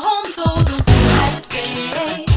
home, so don't stay.